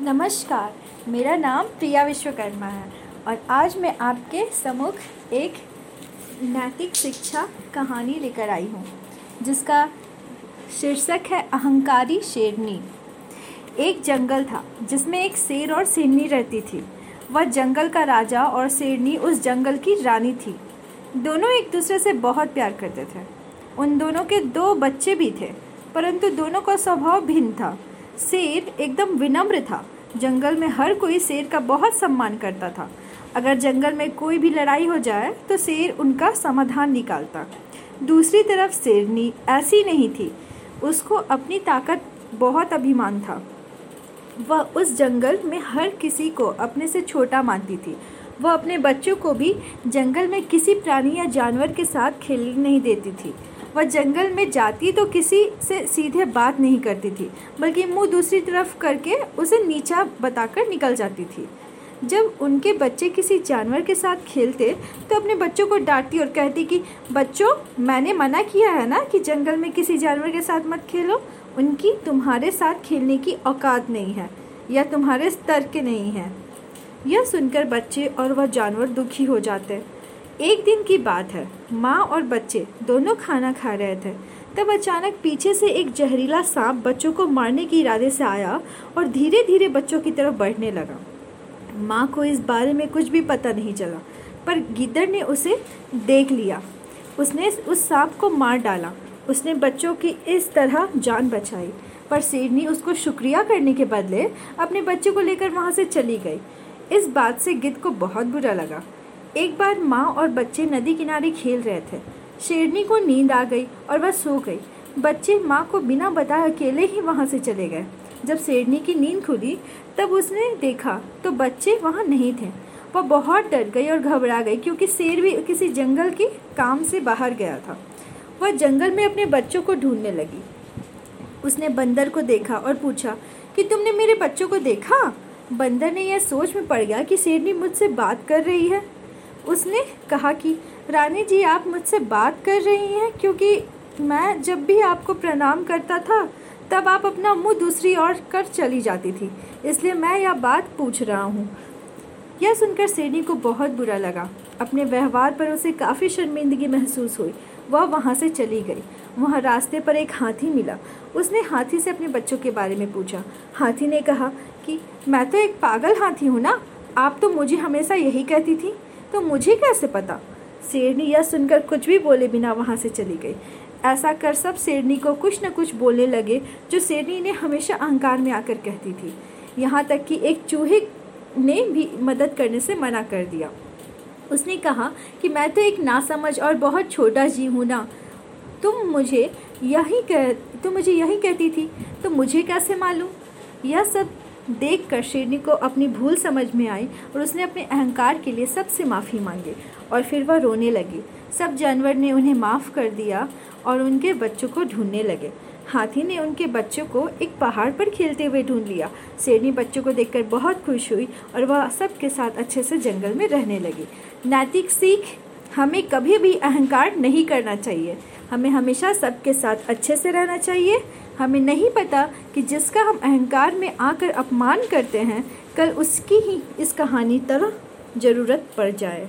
नमस्कार, मेरा नाम प्रिया विश्वकर्मा है और आज मैं आपके सम्मुख एक नैतिक शिक्षा कहानी लेकर आई हूँ, जिसका शीर्षक है अहंकारी शेरनी। एक जंगल था, जिसमें एक शेर और शेरनी रहती थी। वह जंगल का राजा और शेरनी उस जंगल की रानी थी। दोनों एक दूसरे से बहुत प्यार करते थे। उन दोनों के दो बच्चे भी थे, परंतु दोनों का स्वभाव भिन्न था। शेर एकदम विनम्र था। जंगल में हर कोई शेर का बहुत सम्मान करता था। अगर जंगल में कोई भी लड़ाई हो जाए तो शेर उनका समाधान निकालता। दूसरी तरफ़ शेरनी ऐसी नहीं थी। उसको अपनी ताकत बहुत अभिमान था। वह उस जंगल में हर किसी को अपने से छोटा मानती थी। वह अपने बच्चों को भी जंगल में किसी प्राणी या जानवर के साथ खेलने नहीं देती थी। वह जंगल में जाती तो किसी से सीधे बात नहीं करती थी, बल्कि मुँह दूसरी तरफ़ करके उसे नीचा बताकर निकल जाती थी। जब उनके बच्चे किसी जानवर के साथ खेलते तो अपने बच्चों को डांटती और कहती कि, बच्चों, मैंने मना किया है ना कि जंगल में किसी जानवर के साथ मत खेलो? उनकी तुम्हारे साथ खेलने की औकात नहीं है, या तुम्हारे स्तर के नहीं है। यह सुनकर बच्चे और वह जानवर दुखी हो जाते एक दिन की बात है, माँ और बच्चे दोनों खाना खा रहे थे। तब अचानक पीछे से एक जहरीला सांप बच्चों को मारने के इरादे से आया और धीरे धीरे बच्चों की तरफ़ बढ़ने लगा। माँ को इस बारे में कुछ भी पता नहीं चला, पर गिद्दड़ ने उसे देख लिया। उसने उस सांप को मार डाला। उसने बच्चों की इस तरह जान बचाई, पर शेरनी उसको शुक्रिया करने के बदले अपने बच्चे को लेकर वहाँ से चली गई। इस बात से गिद्ध को बहुत बुरा लगा। एक बार माँ और बच्चे नदी किनारे खेल रहे थे। शेरनी को नींद आ गई और वह सो गई। बच्चे माँ को बिना बताए अकेले ही वहाँ से चले गए। जब शेरनी की नींद खुली, तब उसने देखा तो बच्चे वहाँ नहीं थे। वह बहुत डर गई और घबरा गई क्योंकि शेर भी किसी जंगल के काम से बाहर गया था। वह जंगल में अपने बच्चों को ढूँढने लगी। उसने बंदर को देखा और पूछा, कि तुमने मेरे बच्चों को देखा? बंदर ने यह सोच में पड़ गया कि शेरनी मुझसे बात कर रही है। उसने कहा कि, रानी जी, आप मुझसे बात कर रही हैं क्योंकि मैं जब भी आपको प्रणाम करता था, तब आप अपना मुँह दूसरी ओर कर चली जाती थी। इसलिए मैं यह बात पूछ रहा हूँ। यह सुनकर शेरनी को बहुत बुरा लगा। अपने व्यवहार पर उसे काफ़ी शर्मिंदगी महसूस हुई। वह वहाँ से चली गई। वहाँ रास्ते पर एक हाथी मिला। उसने हाथी से अपने बच्चों के बारे में पूछा। हाथी ने कहा कि मैं तो एक पागल हाथी हूँ ना। आप तो मुझे हमेशा यही कहती थी। तो मुझे कैसे पता? शेरनी यह सुनकर कुछ भी बोले बिना वहाँ से चली गई। ऐसा कर सब शेरनी को कुछ न कुछ बोलने लगे, जो शेरनी ने हमेशा अहंकार में आकर कहती थी। यहाँ तक कि एक चूहे ने भी मदद करने से मना कर दिया। उसने कहा कि मैं तो एक नासमझ और बहुत छोटा जीव हूँ ना। तुम मुझे यही कह, तुम मुझे यही कहती थी। तो मुझे कैसे मालूम? यह सब देख कर शेरनी को अपनी भूल समझ में आई और उसने अपने अहंकार के लिए सबसे माफ़ी मांगी और फिर वह रोने लगी। सब जानवर ने उन्हें माफ़ कर दिया और उनके बच्चों को ढूँढने लगे। हाथी ने उनके बच्चों को एक पहाड़ पर खेलते हुए ढूंढ लिया। शेरनी बच्चों को देखकर बहुत खुश हुई और वह सबके साथ अच्छे से जंगल में रहने लगी। नैतिक, सीख, हमें कभी भी अहंकार नहीं करना चाहिए। हमें हमेशा सबके साथ अच्छे से रहना चाहिए। हमें नहीं पता कि जिसका हम अहंकार में आकर अपमान करते हैं, कल उसकी ही इस कहानी तरह ज़रूरत पड़ जाए।